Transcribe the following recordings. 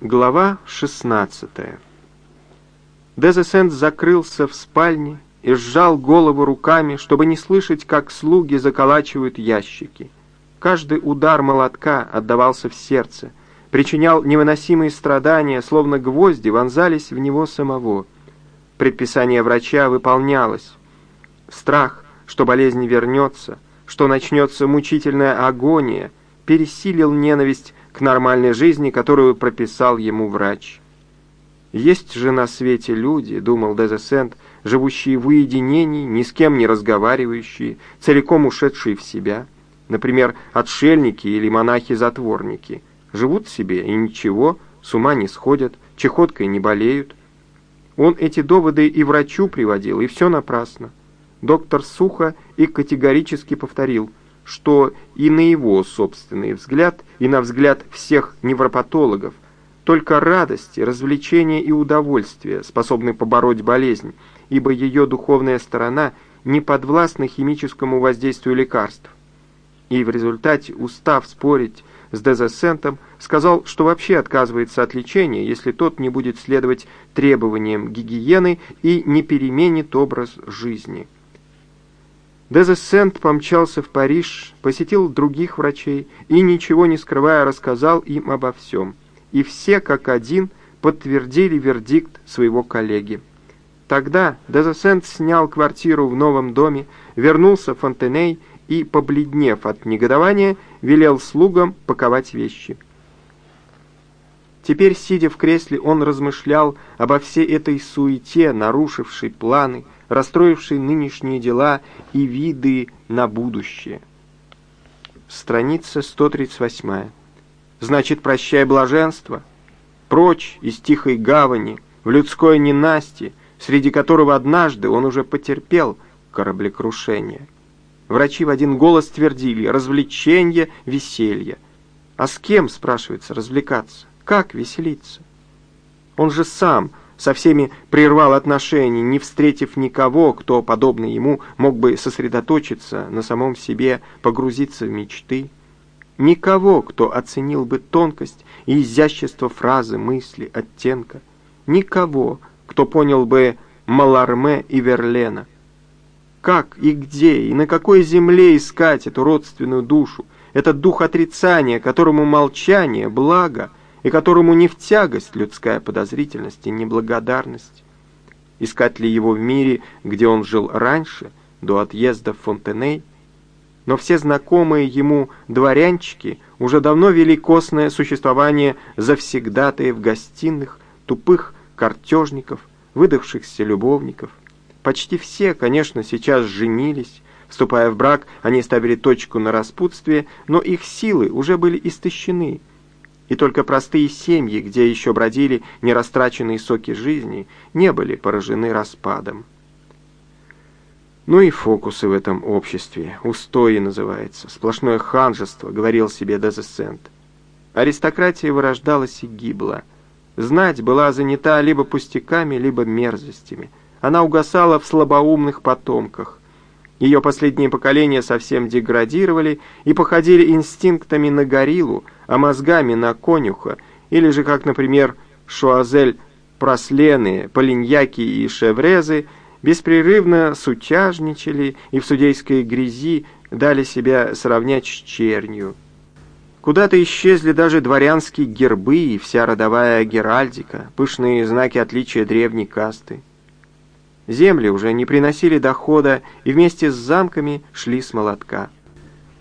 Глава 16 Дезесент закрылся в спальне и сжал голову руками, чтобы не слышать, как слуги заколачивают ящики. Каждый удар молотка отдавался в сердце, причинял невыносимые страдания, словно гвозди вонзались в него самого. Предписание врача выполнялось. Страх, что болезнь вернется, что начнется мучительная агония, пересилил ненависть к нормальной жизни, которую прописал ему врач. Есть же на свете люди, думал Дезесент, живущие в уединении, ни с кем не разговаривающие, целиком ушедшие в себя, например, отшельники или монахи-затворники, живут себе и ничего, с ума не сходят, чехоткой не болеют. Он эти доводы и врачу приводил, и все напрасно. Доктор сухо и категорически повторил – что и на его собственный взгляд, и на взгляд всех невропатологов, только радости, развлечения и удовольствие способны побороть болезнь, ибо ее духовная сторона не подвластна химическому воздействию лекарств. И в результате, устав спорить с Дезесентом, сказал, что вообще отказывается от лечения, если тот не будет следовать требованиям гигиены и не переменит образ жизни. Дезессент помчался в Париж, посетил других врачей и, ничего не скрывая, рассказал им обо всем. И все, как один, подтвердили вердикт своего коллеги. Тогда Дезессент снял квартиру в новом доме, вернулся в Фонтеней и, побледнев от негодования, велел слугам паковать вещи. Теперь, сидя в кресле, он размышлял обо всей этой суете, нарушившей планы, расстроивший нынешние дела и виды на будущее. Страница 138. Значит, прощай блаженство, прочь из тихой гавани, в людское ненастье, среди которого однажды он уже потерпел кораблекрушение. Врачи в один голос твердили «развлечение, веселье». А с кем, спрашивается, развлекаться? Как веселиться? Он же сам со всеми прервал отношения, не встретив никого, кто, подобно ему, мог бы сосредоточиться на самом себе, погрузиться в мечты. Никого, кто оценил бы тонкость и изящество фразы, мысли, оттенка. Никого, кто понял бы Маларме и Верлена. Как и где и на какой земле искать эту родственную душу, этот дух отрицания, которому молчание, благо — и которому не в тягость людская подозрительность и неблагодарность. Искать ли его в мире, где он жил раньше, до отъезда в Фонтеней? Но все знакомые ему дворянчики уже давно вели костное существование завсегдатаев гостиных, тупых картежников, выдохшихся любовников. Почти все, конечно, сейчас женились, Вступая в брак, они ставили точку на распутстве, но их силы уже были истощены, и только простые семьи, где еще бродили нерастраченные соки жизни, не были поражены распадом. Ну и фокусы в этом обществе, устои называется, сплошное ханжество, говорил себе Дезесент. Аристократия вырождалась и гибла. Знать была занята либо пустяками, либо мерзостями. Она угасала в слабоумных потомках. Ее последние поколения совсем деградировали и походили инстинктами на гориллу, а мозгами на конюха, или же, как, например, Шуазель Прослены, Полиньяки и Шеврезы, беспрерывно сутяжничали и в судейской грязи дали себя сравнять с чернью. Куда-то исчезли даже дворянские гербы и вся родовая геральдика, пышные знаки отличия древней касты. Земли уже не приносили дохода и вместе с замками шли с молотка.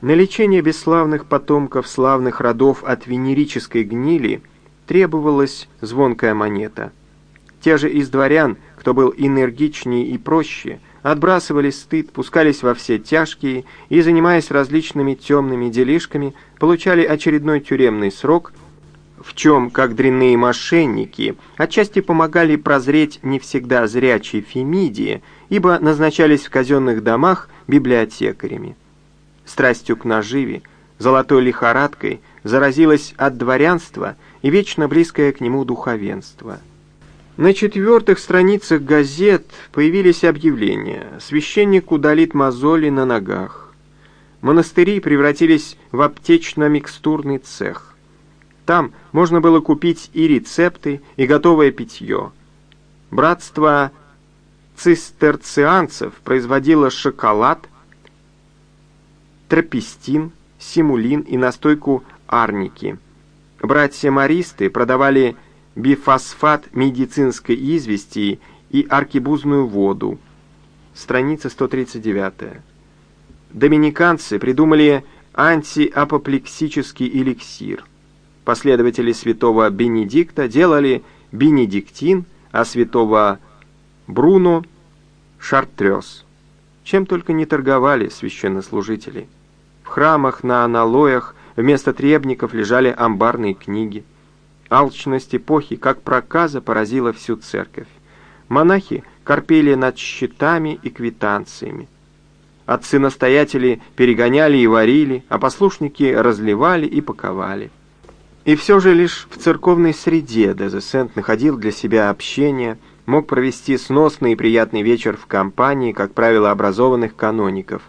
На лечение бесславных потомков славных родов от венерической гнили требовалась звонкая монета. Те же из дворян, кто был энергичнее и проще, отбрасывали стыд, пускались во все тяжкие и, занимаясь различными темными делишками, получали очередной тюремный срок, в чем, как дрянные мошенники, отчасти помогали прозреть не всегда зрячие Фемидии, ибо назначались в казенных домах библиотекарями страстью к наживе, золотой лихорадкой, заразилась от дворянства и вечно близкое к нему духовенство. На четвертых страницах газет появились объявления. Священник удалит мозоли на ногах. Монастыри превратились в аптечно-микстурный цех. Там можно было купить и рецепты, и готовое питье. Братство цистерцианцев производило шоколад, тропистин, симулин и настойку арники. Братья-маристы продавали бифосфат медицинской извести и аркебузную воду. Страница 139. Доминиканцы придумали антиапоплексический эликсир. Последователи святого Бенедикта делали бенедиктин, а святого Бруно – шартрез. Чем только не торговали священнослужители. В храмах на аналоях вместо требников лежали амбарные книги. Алчность эпохи, как проказа, поразила всю церковь. Монахи корпели над счетами и квитанциями. Отцы-настоятели перегоняли и варили, а послушники разливали и паковали. И все же лишь в церковной среде Дезесент находил для себя общение, мог провести сносный и приятный вечер в компании, как правило, образованных каноников.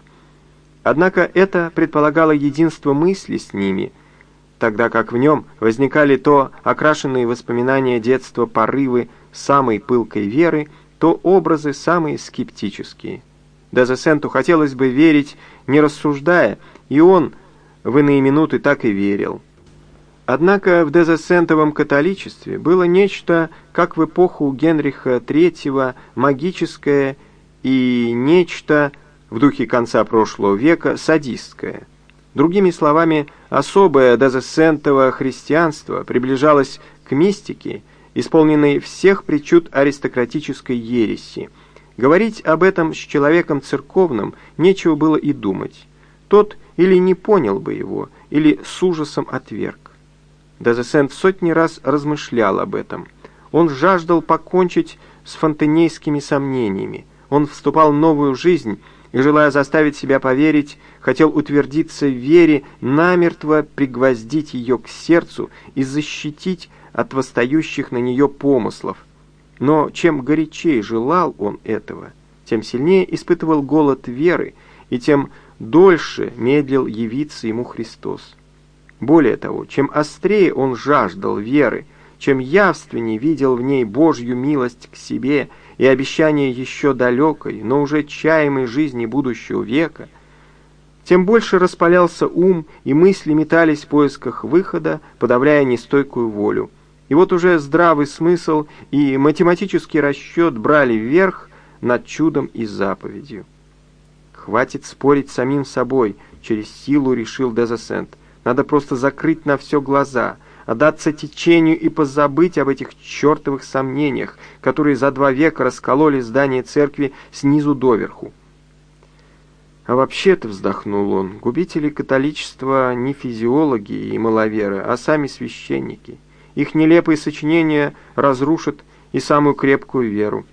Однако это предполагало единство мысли с ними, тогда как в нем возникали то окрашенные воспоминания детства порывы самой пылкой веры, то образы самые скептические. Дезесенту хотелось бы верить, не рассуждая, и он в иные минуты так и верил. Однако в дезесентовом католичестве было нечто, как в эпоху Генриха III, магическое и нечто, в духе конца прошлого века, садистское. Другими словами, особое дезесентово христианство приближалось к мистике, исполненной всех причуд аристократической ереси. Говорить об этом с человеком церковным нечего было и думать. Тот или не понял бы его, или с ужасом отверг. Дезесент сотни раз размышлял об этом. Он жаждал покончить с фонтенейскими сомнениями. Он вступал в новую жизнь и, желая заставить себя поверить, хотел утвердиться в вере, намертво пригвоздить ее к сердцу и защитить от восстающих на нее помыслов. Но чем горячее желал он этого, тем сильнее испытывал голод веры, и тем дольше медлил явиться ему Христос. Более того, чем острее он жаждал веры, чем явственнее видел в ней Божью милость к себе и обещание еще далекой, но уже чаемой жизни будущего века, тем больше распалялся ум, и мысли метались в поисках выхода, подавляя нестойкую волю. И вот уже здравый смысл и математический расчет брали вверх над чудом и заповедью. «Хватит спорить самим собой», — через силу решил Дезесент. Надо просто закрыть на все глаза, отдаться течению и позабыть об этих чертовых сомнениях, которые за два века раскололи здание церкви снизу доверху. А вообще-то, вздохнул он, губители католичества не физиологи и маловеры, а сами священники. Их нелепые сочинения разрушат и самую крепкую веру.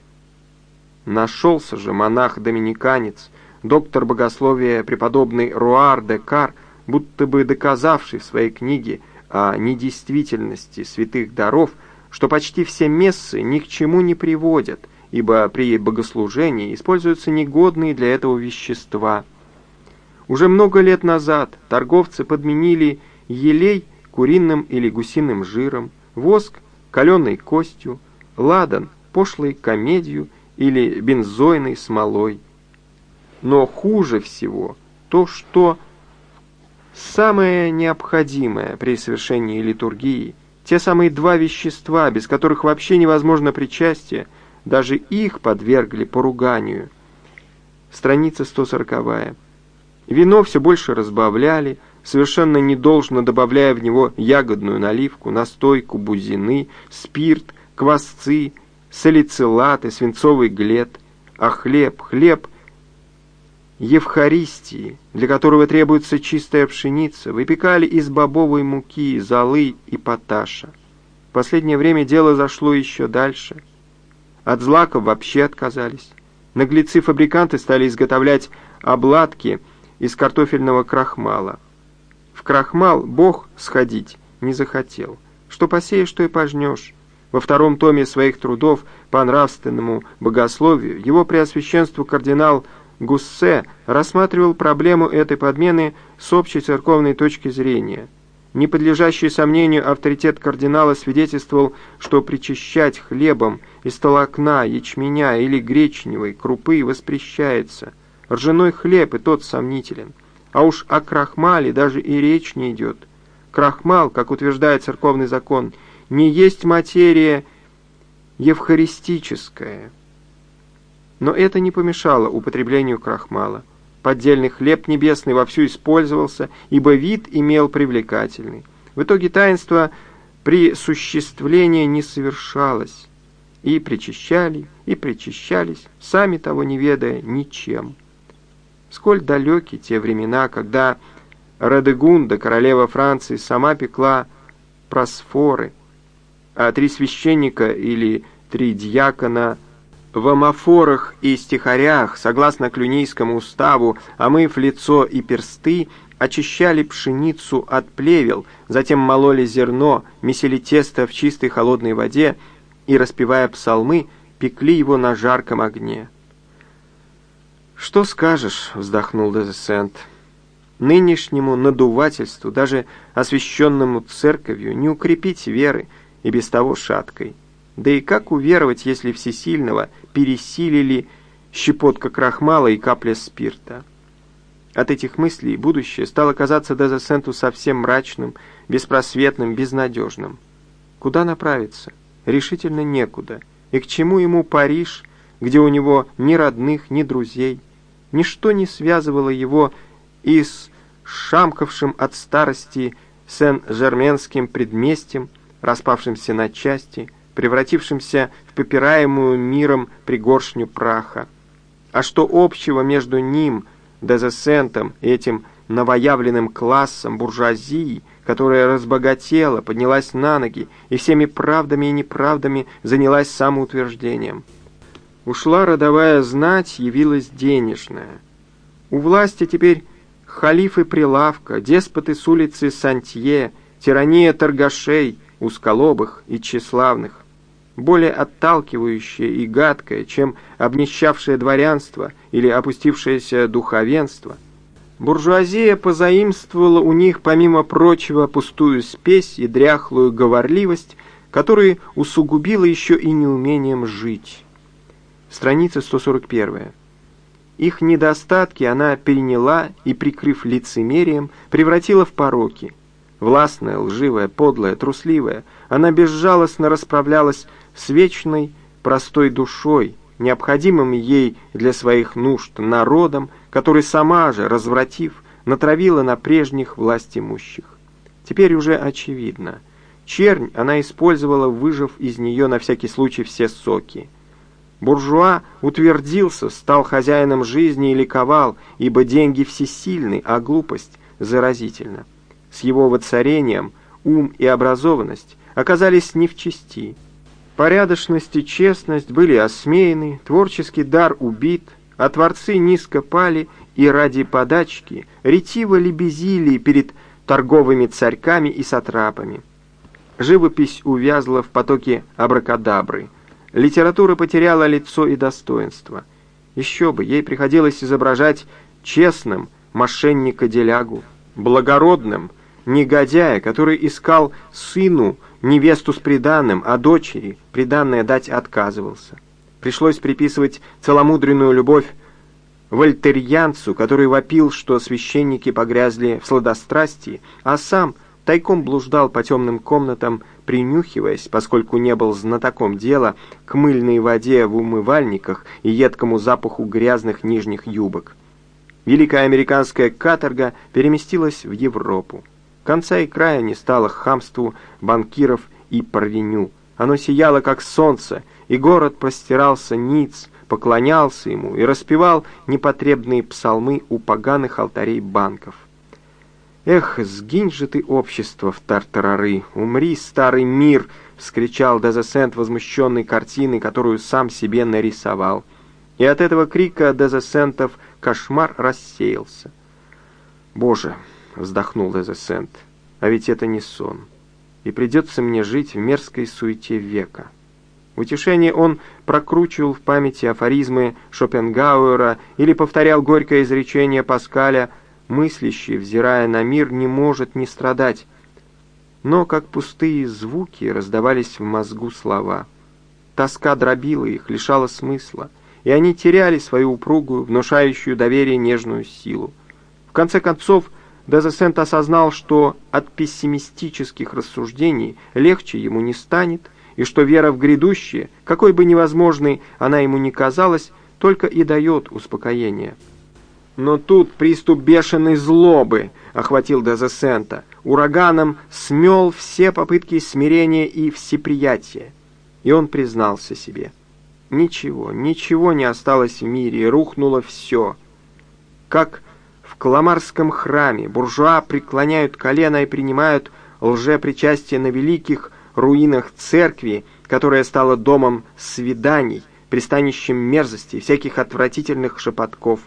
Нашелся же монах-доминиканец, доктор богословия преподобный Руар де Кар, будто бы доказавший в своей книге о недействительности святых даров, что почти все мессы ни к чему не приводят, ибо при богослужении используются негодные для этого вещества. Уже много лет назад торговцы подменили елей куриным или гусиным жиром, воск – каленой костью, ладан – пошлой комедию или бензойной смолой. Но хуже всего то, что самое необходимое при совершении литургии, те самые два вещества, без которых вообще невозможно причастие, даже их подвергли поруганию. Страница 140. Вино все больше разбавляли, совершенно недолжно добавляя в него ягодную наливку, настойку, бузины, спирт, квасцы, салицилаты, свинцовый глет, а хлеб, хлеб Евхаристии, для которого требуется чистая пшеница, выпекали из бобовой муки, золы и поташа. В последнее время дело зашло еще дальше. От злаков вообще отказались. Наглецы-фабриканты стали изготовлять обладки из картофельного крахмала. В крахмал Бог сходить не захотел. Что посеешь, что и пожнешь. Во втором томе своих трудов по нравственному богословию его преосвященство кардинал Гуссе рассматривал проблему этой подмены с общей церковной точки зрения. Не подлежащий сомнению авторитет кардинала свидетельствовал, что причащать хлебом из толокна, ячменя или гречневой крупы воспрещается. Ржаной хлеб и тот сомнителен. А уж о крахмале даже и речь не идет. Крахмал, как утверждает церковный закон, не есть материя евхаристическая. Но это не помешало употреблению крахмала. Поддельный хлеб небесный вовсю использовался, ибо вид имел привлекательный. В итоге таинство присуществления не совершалось. И причащали, и причащались, сами того не ведая ничем. Сколь далеки те времена, когда Радегунда, королева Франции, сама пекла просфоры, а три священника или три дьякона – в амафорах и стихарях, согласно Клюнийскому уставу, омыв лицо и персты, очищали пшеницу от плевел, затем мололи зерно, месили тесто в чистой холодной воде и, распевая псалмы, пекли его на жарком огне. «Что скажешь?» — вздохнул Дезесент. «Нынешнему надувательству, даже освященному церковью, не укрепить веры и без того шаткой. Да и как уверовать, если всесильного пересилили щепотка крахмала и капля спирта? От этих мыслей будущее стало казаться Дезесенту совсем мрачным, беспросветным, безнадежным. Куда направиться? Решительно некуда. И к чему ему Париж, где у него ни родных, ни друзей? Ничто не связывало его и с шамкавшим от старости Сен-Жерменским предместьем, распавшимся на части, превратившимся в попираемую миром пригоршню праха. А что общего между ним, Дезесентом, и этим новоявленным классом буржуазии, которая разбогатела, поднялась на ноги и всеми правдами и неправдами занялась самоутверждением? Ушла родовая знать, явилась денежная. У власти теперь халифы прилавка, деспоты с улицы Сантье, тирания торгашей, узколобых и тщеславных более отталкивающее и гадкое, чем обнищавшее дворянство или опустившееся духовенство. Буржуазия позаимствовала у них, помимо прочего, пустую спесь и дряхлую говорливость, которые усугубила еще и неумением жить. Страница 141. Их недостатки она переняла и, прикрыв лицемерием, превратила в пороки. Властная, лживая, подлая, трусливая, она безжалостно расправлялась с вечной простой душой, необходимым ей для своих нужд народом, который сама же, развратив, натравила на прежних власть имущих. Теперь уже очевидно. Чернь она использовала, выжав из нее на всякий случай все соки. Буржуа утвердился, стал хозяином жизни и ликовал, ибо деньги всесильны, а глупость заразительна. С его воцарением ум и образованность оказались не в чести – Порядочность и честность были осмеяны, творческий дар убит, а творцы низко пали и ради подачки ретиво лебезили перед торговыми царьками и сатрапами. Живопись увязла в потоке абракадабры. Литература потеряла лицо и достоинство. Еще бы, ей приходилось изображать честным мошенника-делягу, благородным, негодяя, который искал сыну невесту с приданным, а дочери приданное дать отказывался. Пришлось приписывать целомудренную любовь вольтерьянцу, который вопил, что священники погрязли в сладострастии, а сам тайком блуждал по темным комнатам, принюхиваясь, поскольку не был знатоком дела, к мыльной воде в умывальниках и едкому запаху грязных нижних юбок. Великая американская каторга переместилась в Европу. Конца и края не стало хамству банкиров и парвеню. Оно сияло, как солнце, и город простирался ниц, поклонялся ему и распевал непотребные псалмы у поганых алтарей банков. «Эх, сгинь же ты, общество, в тартарары! Умри, старый мир!» — вскричал Дезесент, возмущенный картиной, которую сам себе нарисовал. И от этого крика Дезесентов кошмар рассеялся. «Боже!» — вздохнул Эзесент. «А ведь это не сон. И придется мне жить в мерзкой суете века». В утешение он прокручивал в памяти афоризмы Шопенгауэра или повторял горькое изречение Паскаля «Мыслящий, взирая на мир, не может не страдать. но как пустые звуки раздавались в мозгу слова. Тоска дробила их, лишала смысла, и они теряли свою упругую, внушающую доверие нежную силу. В конце концов, Дезесент осознал, что от пессимистических рассуждений легче ему не станет, и что вера в грядущее, какой бы невозможной она ему ни казалась, только и дает успокоение. Но тут приступ бешеной злобы охватил Дезесента, ураганом смел все попытки смирения и всеприятия. И он признался себе. Ничего, ничего не осталось в мире, рухнуло все. Как Каламарском храме буржуа преклоняют колено и принимают лжепричастие на великих руинах церкви, которая стала домом свиданий, пристанищем мерзости, всяких отвратительных шепотков.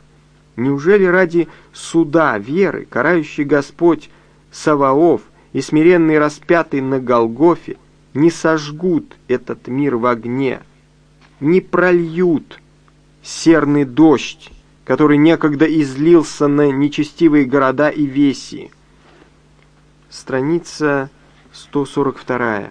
Неужели ради суда веры, карающий Господь Саваоф и смиренный распятый на Голгофе, не сожгут этот мир в огне, не прольют серный дождь, который некогда излился на нечестивые города и веси. Страница 142.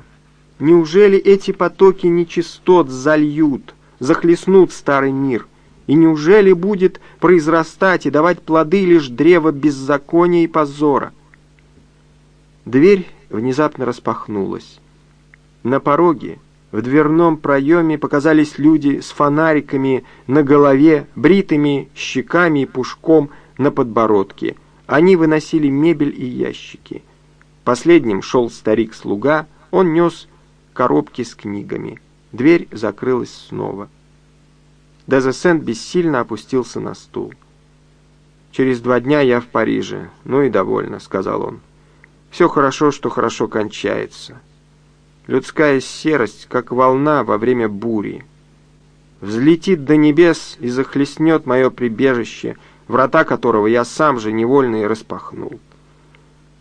Неужели эти потоки нечистот зальют, захлестнут старый мир? И неужели будет произрастать и давать плоды лишь древо беззакония и позора? Дверь внезапно распахнулась. На пороге, в дверном проеме показались люди с фонариками на голове, бритыми щеками и пушком на подбородке. Они выносили мебель и ящики. Последним шел старик-слуга, он нес коробки с книгами. Дверь закрылась снова. Дезесент бессильно опустился на стул. «Через два дня я в Париже. Ну и довольно», — сказал он. «Все хорошо, что хорошо кончается. Людская серость, как волна во время бури. Взлетит до небес и захлестнет мое прибежище, врата которого я сам же невольно и распахнул.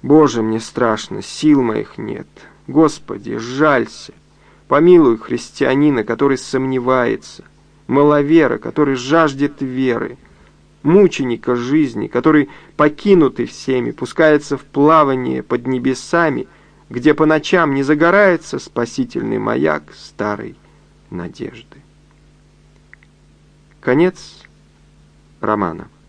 Боже, мне страшно, сил моих нет. Господи, жалься. Помилуй христианина, который сомневается, маловера, который жаждет веры, мученика жизни, который, покинутый всеми, пускается в плавание под небесами, где по ночам не загорается спасительный маяк старой надежды. Конец романа.